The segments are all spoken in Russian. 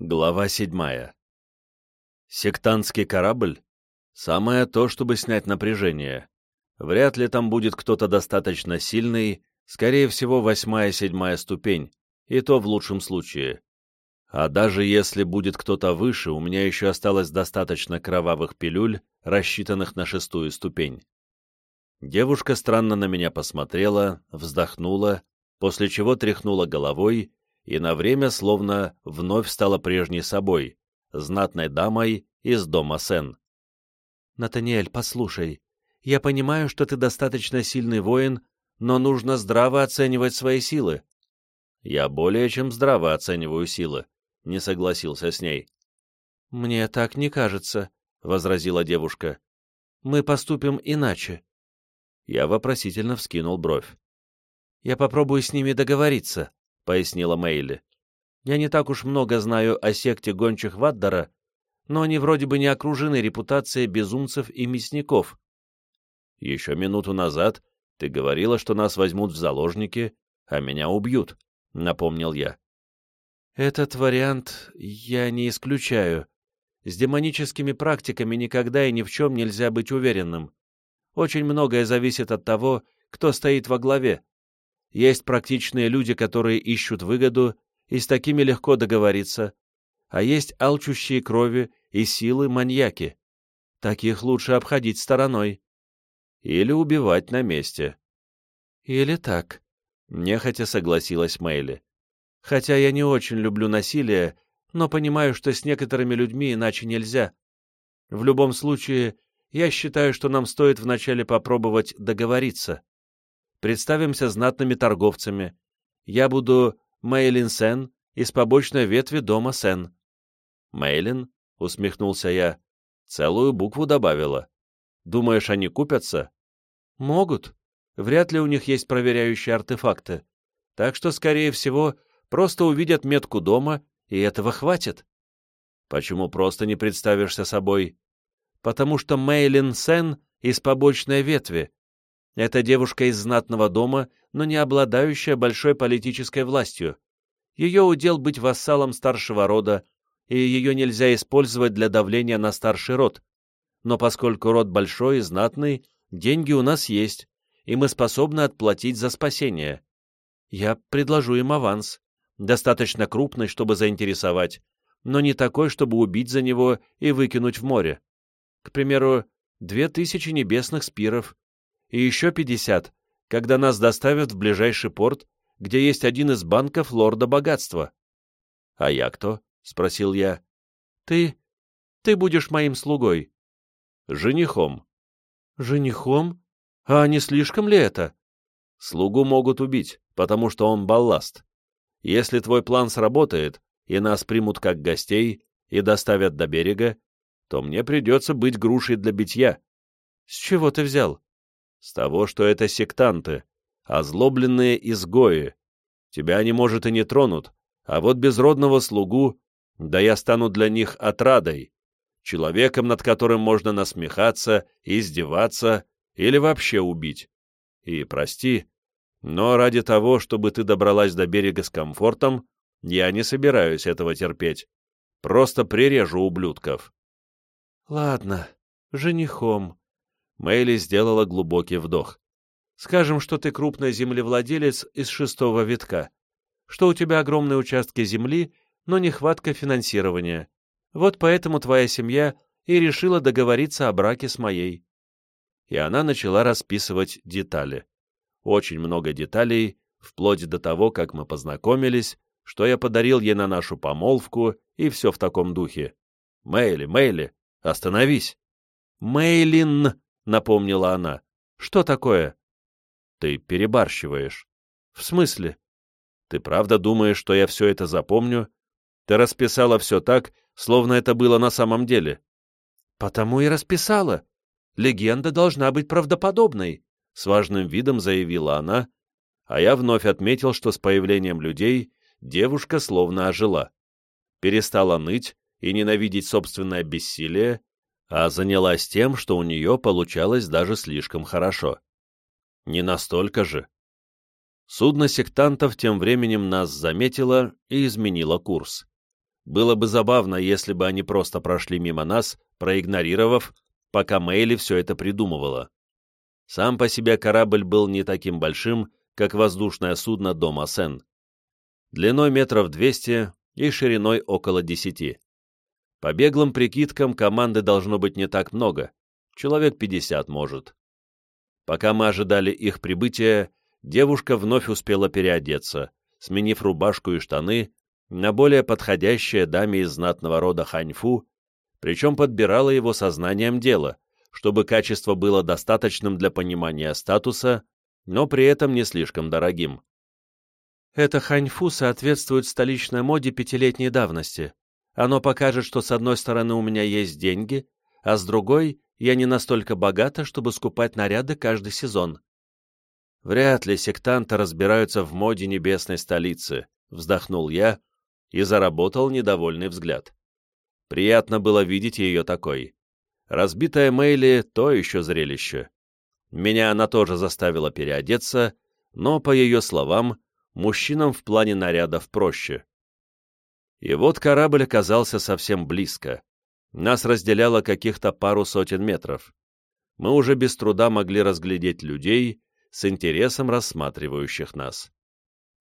Глава седьмая. Сектантский корабль? Самое то, чтобы снять напряжение. Вряд ли там будет кто-то достаточно сильный, скорее всего, восьмая-седьмая ступень, и то в лучшем случае. А даже если будет кто-то выше, у меня еще осталось достаточно кровавых пилюль, рассчитанных на шестую ступень. Девушка странно на меня посмотрела, вздохнула, после чего тряхнула головой и на время словно вновь стала прежней собой, знатной дамой из дома Сен. «Натаниэль, послушай, я понимаю, что ты достаточно сильный воин, но нужно здраво оценивать свои силы». «Я более чем здраво оцениваю силы», — не согласился с ней. «Мне так не кажется», — возразила девушка. «Мы поступим иначе». Я вопросительно вскинул бровь. «Я попробую с ними договориться», — пояснила Мейли. «Я не так уж много знаю о секте гончих Ваддара, но они вроде бы не окружены репутацией безумцев и мясников». «Еще минуту назад ты говорила, что нас возьмут в заложники, а меня убьют», — напомнил я. «Этот вариант я не исключаю. С демоническими практиками никогда и ни в чем нельзя быть уверенным. Очень многое зависит от того, кто стоит во главе. Есть практичные люди, которые ищут выгоду, и с такими легко договориться, а есть алчущие крови и силы маньяки. Таких лучше обходить стороной. Или убивать на месте. Или так, — нехотя согласилась Мэйли. Хотя я не очень люблю насилие, но понимаю, что с некоторыми людьми иначе нельзя. В любом случае, я считаю, что нам стоит вначале попробовать договориться. Представимся знатными торговцами. Я буду Мейлин Сен из побочной ветви дома Сен. Мейлин? — усмехнулся я. Целую букву добавила. Думаешь, они купятся? Могут. Вряд ли у них есть проверяющие артефакты. Так что, скорее всего, просто увидят метку дома, и этого хватит. Почему просто не представишься собой? потому что Мейлин Сен из побочной ветви. Это девушка из знатного дома, но не обладающая большой политической властью. Ее удел быть вассалом старшего рода, и ее нельзя использовать для давления на старший род. Но поскольку род большой и знатный, деньги у нас есть, и мы способны отплатить за спасение. Я предложу им аванс, достаточно крупный, чтобы заинтересовать, но не такой, чтобы убить за него и выкинуть в море к примеру, две тысячи небесных спиров, и еще пятьдесят, когда нас доставят в ближайший порт, где есть один из банков лорда богатства. — А я кто? — спросил я. — Ты... ты будешь моим слугой. — Женихом. — Женихом? А не слишком ли это? — Слугу могут убить, потому что он балласт. Если твой план сработает, и нас примут как гостей, и доставят до берега, то мне придется быть грушей для битья. С чего ты взял? С того, что это сектанты, озлобленные изгои. Тебя они, может, и не тронут, а вот безродного слугу, да я стану для них отрадой, человеком, над которым можно насмехаться, издеваться или вообще убить. И прости, но ради того, чтобы ты добралась до берега с комфортом, я не собираюсь этого терпеть. Просто прирежу ублюдков. «Ладно, женихом». Мэйли сделала глубокий вдох. «Скажем, что ты крупный землевладелец из шестого витка, что у тебя огромные участки земли, но нехватка финансирования. Вот поэтому твоя семья и решила договориться о браке с моей». И она начала расписывать детали. Очень много деталей, вплоть до того, как мы познакомились, что я подарил ей на нашу помолвку и все в таком духе. «Мэйли, Мэйли, Остановись!» «Мейлин!» — напомнила она. «Что такое?» «Ты перебарщиваешь». «В смысле?» «Ты правда думаешь, что я все это запомню? Ты расписала все так, словно это было на самом деле». «Потому и расписала. Легенда должна быть правдоподобной», — с важным видом заявила она, а я вновь отметил, что с появлением людей девушка словно ожила. Перестала ныть, и ненавидеть собственное бессилие, а занялась тем, что у нее получалось даже слишком хорошо. Не настолько же. Судно сектантов тем временем нас заметило и изменило курс. Было бы забавно, если бы они просто прошли мимо нас, проигнорировав, пока Мэйли все это придумывала. Сам по себе корабль был не таким большим, как воздушное судно дома Сен. Длиной метров 200 и шириной около 10. По беглым прикидкам команды должно быть не так много, человек 50 может. Пока мы ожидали их прибытия, девушка вновь успела переодеться, сменив рубашку и штаны на более подходящее даме из знатного рода Ханьфу, причем подбирала его сознанием дела, чтобы качество было достаточным для понимания статуса, но при этом не слишком дорогим. Это ханьфу соответствует столичной моде пятилетней давности. Оно покажет, что с одной стороны у меня есть деньги, а с другой я не настолько богата, чтобы скупать наряды каждый сезон. Вряд ли сектанты разбираются в моде небесной столицы, вздохнул я и заработал недовольный взгляд. Приятно было видеть ее такой. Разбитая Мэйли — то еще зрелище. Меня она тоже заставила переодеться, но, по ее словам, мужчинам в плане нарядов проще. И вот корабль оказался совсем близко. Нас разделяло каких-то пару сотен метров. Мы уже без труда могли разглядеть людей, с интересом рассматривающих нас.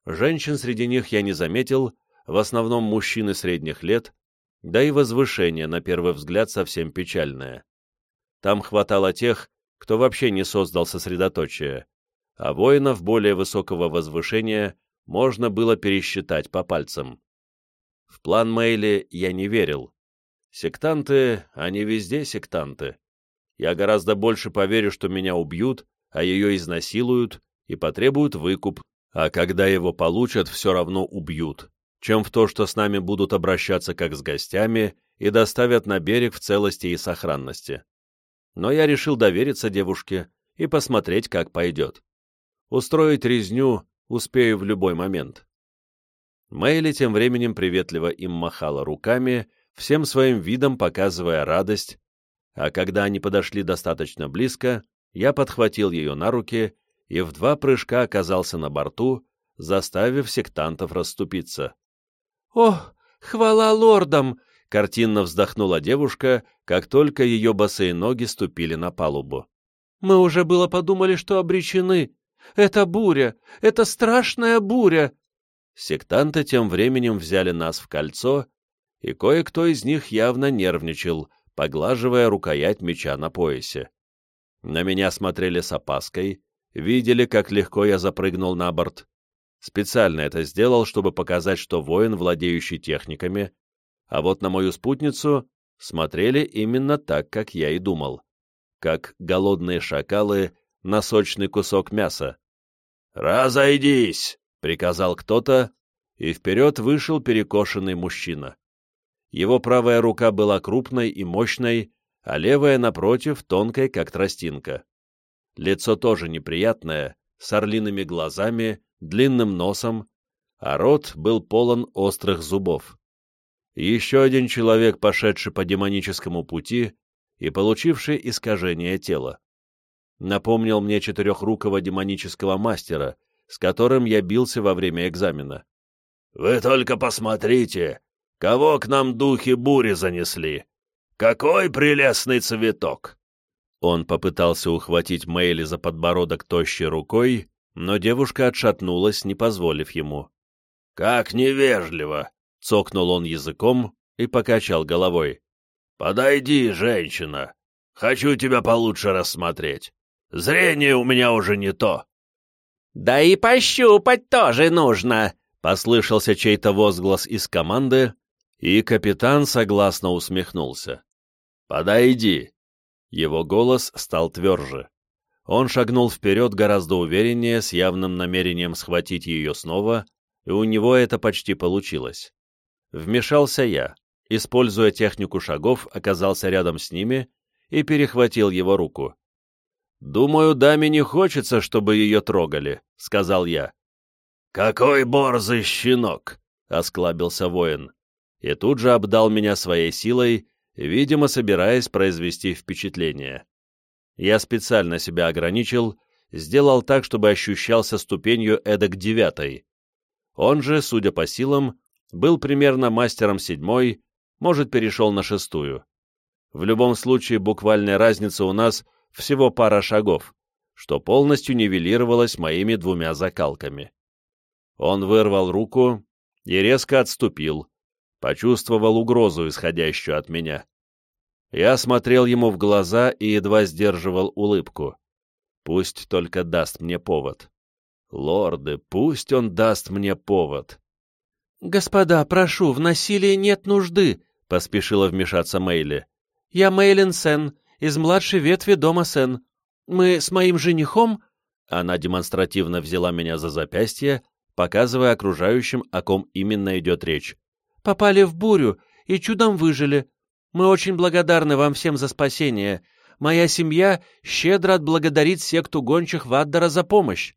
Женщин среди них я не заметил, в основном мужчины средних лет, да и возвышение, на первый взгляд, совсем печальное. Там хватало тех, кто вообще не создал сосредоточие, а воинов более высокого возвышения можно было пересчитать по пальцам. В план Мэйли я не верил. Сектанты, они везде сектанты. Я гораздо больше поверю, что меня убьют, а ее изнасилуют и потребуют выкуп, а когда его получат, все равно убьют, чем в то, что с нами будут обращаться как с гостями и доставят на берег в целости и сохранности. Но я решил довериться девушке и посмотреть, как пойдет. Устроить резню успею в любой момент. Мэйли тем временем приветливо им махала руками, всем своим видом показывая радость, а когда они подошли достаточно близко, я подхватил ее на руки и в два прыжка оказался на борту, заставив сектантов расступиться. «Ох, хвала лордам!» — картинно вздохнула девушка, как только ее босые ноги ступили на палубу. «Мы уже было подумали, что обречены. Это буря! Это страшная буря!» Сектанты тем временем взяли нас в кольцо, и кое-кто из них явно нервничал, поглаживая рукоять меча на поясе. На меня смотрели с опаской, видели, как легко я запрыгнул на борт. Специально это сделал, чтобы показать, что воин, владеющий техниками, а вот на мою спутницу смотрели именно так, как я и думал, как голодные шакалы на сочный кусок мяса. «Разойдись!» — приказал кто-то, и вперед вышел перекошенный мужчина. Его правая рука была крупной и мощной, а левая, напротив, тонкой, как тростинка. Лицо тоже неприятное, с орлиными глазами, длинным носом, а рот был полон острых зубов. Еще один человек, пошедший по демоническому пути и получивший искажение тела. Напомнил мне четырехрукого демонического мастера, с которым я бился во время экзамена. «Вы только посмотрите, кого к нам духи бури занесли! Какой прелестный цветок!» Он попытался ухватить Мэйли за подбородок тощей рукой, но девушка отшатнулась, не позволив ему. «Как невежливо!» — цокнул он языком и покачал головой. «Подойди, женщина! Хочу тебя получше рассмотреть. Зрение у меня уже не то!» «Да и пощупать тоже нужно!» — послышался чей-то возглас из команды, и капитан согласно усмехнулся. «Подойди!» Его голос стал тверже. Он шагнул вперед гораздо увереннее, с явным намерением схватить ее снова, и у него это почти получилось. Вмешался я, используя технику шагов, оказался рядом с ними и перехватил его руку. «Думаю, даме не хочется, чтобы ее трогали», — сказал я. «Какой борзый щенок!» — осклабился воин. И тут же обдал меня своей силой, видимо, собираясь произвести впечатление. Я специально себя ограничил, сделал так, чтобы ощущался ступенью эдак девятой. Он же, судя по силам, был примерно мастером седьмой, может, перешел на шестую. В любом случае, буквальная разница у нас всего пара шагов, что полностью нивелировалось моими двумя закалками. Он вырвал руку и резко отступил, почувствовал угрозу, исходящую от меня. Я смотрел ему в глаза и едва сдерживал улыбку. Пусть только даст мне повод. Лорды, пусть он даст мне повод. «Господа, прошу, в насилии нет нужды», — поспешила вмешаться Мейли. «Я Мейлин Сен, из младшей ветви дома Сен. Мы с моим женихом...» Она демонстративно взяла меня за запястье, показывая окружающим, о ком именно идет речь. «Попали в бурю и чудом выжили. Мы очень благодарны вам всем за спасение. Моя семья щедро отблагодарит секту гончих Ваддара за помощь».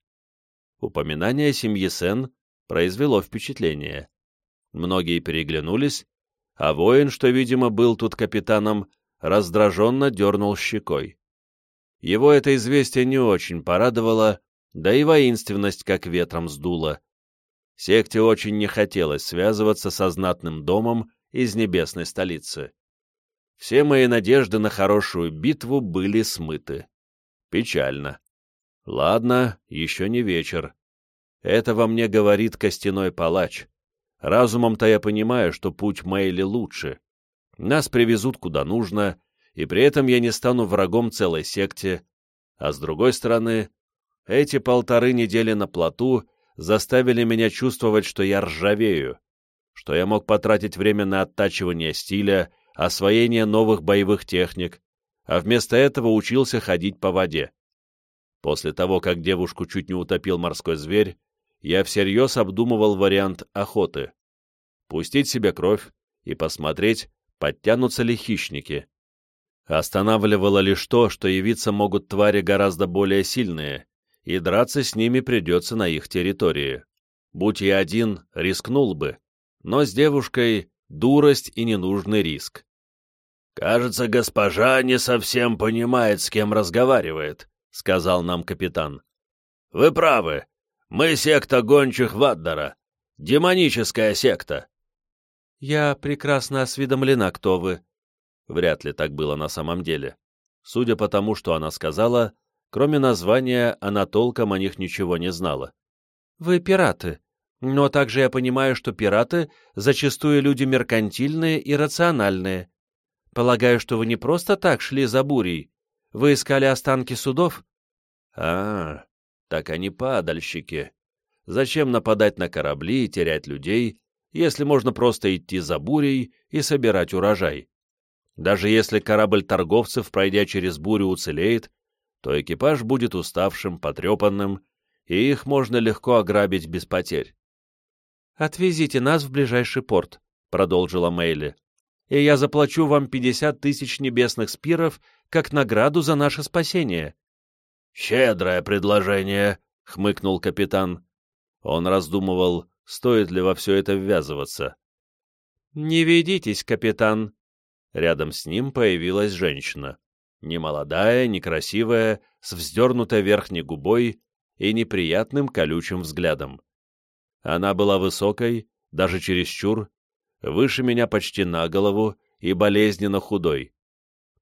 Упоминание семьи Сен произвело впечатление. Многие переглянулись, а воин, что, видимо, был тут капитаном, раздраженно дернул щекой. Его это известие не очень порадовало, да и воинственность как ветром сдула. Секте очень не хотелось связываться со знатным домом из небесной столицы. Все мои надежды на хорошую битву были смыты. Печально. Ладно, еще не вечер. Это во мне говорит костяной палач. Разумом-то я понимаю, что путь Мэйли лучше. Нас привезут куда нужно, и при этом я не стану врагом целой секте. А с другой стороны, эти полторы недели на плоту заставили меня чувствовать, что я ржавею, что я мог потратить время на оттачивание стиля, освоение новых боевых техник, а вместо этого учился ходить по воде. После того, как девушку чуть не утопил морской зверь, я всерьез обдумывал вариант охоты. Пустить себе кровь и посмотреть, подтянутся ли хищники. Останавливало лишь то, что явиться могут твари гораздо более сильные, и драться с ними придется на их территории. Будь я один, рискнул бы, но с девушкой дурость и ненужный риск. «Кажется, госпожа не совсем понимает, с кем разговаривает», — сказал нам капитан. «Вы правы. Мы секта гончих Ваддара. Демоническая секта. Я прекрасно осведомлена, кто вы. Вряд ли так было на самом деле. Судя по тому, что она сказала, кроме названия, она толком о них ничего не знала. Вы пираты. Но также я понимаю, что пираты зачастую люди меркантильные и рациональные. Полагаю, что вы не просто так шли за бурей. Вы искали останки судов? А, так они падальщики. Зачем нападать на корабли и терять людей, если можно просто идти за бурей и собирать урожай? Даже если корабль торговцев, пройдя через бурю, уцелеет, то экипаж будет уставшим, потрепанным, и их можно легко ограбить без потерь. «Отвезите нас в ближайший порт», — продолжила Мейли, «и я заплачу вам пятьдесят тысяч небесных спиров как награду за наше спасение». «Щедрое предложение», — хмыкнул капитан. Он раздумывал, стоит ли во все это ввязываться. «Не ведитесь, капитан». Рядом с ним появилась женщина. Немолодая, некрасивая, с вздернутой верхней губой и неприятным колючим взглядом. Она была высокой, даже чересчур, выше меня почти на голову и болезненно худой.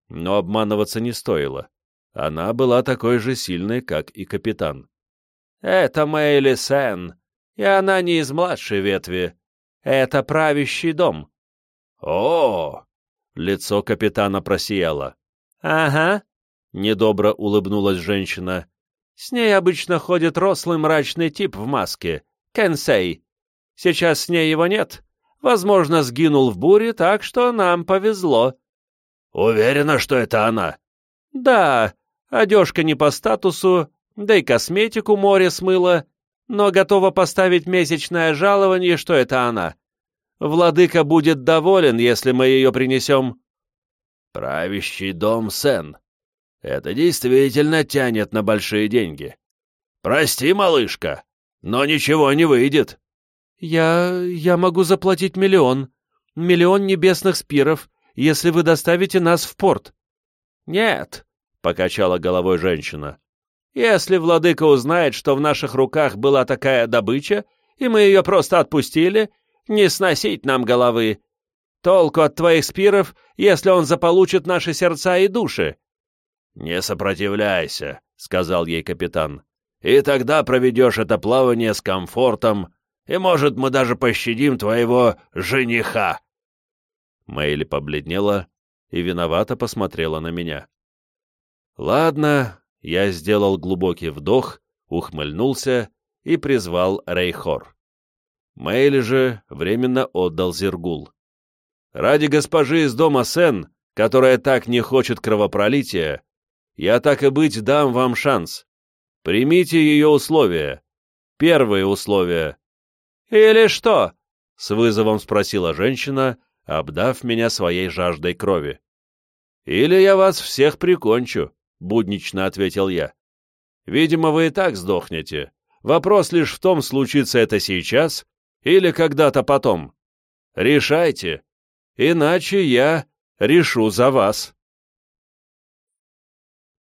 Но обманываться не стоило. Она была такой же сильной, как и капитан. «Это Мэйли Сен, и она не из младшей ветви. Это правящий дом». «О!» — лицо капитана просияло. «Ага», — недобро улыбнулась женщина. «С ней обычно ходит рослый мрачный тип в маске, Кенсей. Сейчас с ней его нет. Возможно, сгинул в буре, так что нам повезло». «Уверена, что это она?» «Да, Одежка не по статусу, да и косметику море смыло, но готова поставить месячное жалование, что это она. Владыка будет доволен, если мы ее принесем. Правящий дом Сен. Это действительно тянет на большие деньги. Прости, малышка, но ничего не выйдет. Я... я могу заплатить миллион. Миллион небесных спиров, если вы доставите нас в порт. Нет, — покачала головой женщина. «Если владыка узнает, что в наших руках была такая добыча, и мы ее просто отпустили, Не сносить нам головы. Толку от твоих спиров, если он заполучит наши сердца и души. «Не сопротивляйся», — сказал ей капитан. «И тогда проведешь это плавание с комфортом, и, может, мы даже пощадим твоего жениха». Мэйли побледнела и виновато посмотрела на меня. «Ладно», — я сделал глубокий вдох, ухмыльнулся и призвал Рейхор. Мэйли же временно отдал Зергул. «Ради госпожи из дома Сен, которая так не хочет кровопролития, я так и быть дам вам шанс. Примите ее условия. Первые условия. «Или что?» — с вызовом спросила женщина, обдав меня своей жаждой крови. «Или я вас всех прикончу», — буднично ответил я. «Видимо, вы и так сдохнете. Вопрос лишь в том, случится это сейчас или когда-то потом. Решайте, иначе я решу за вас».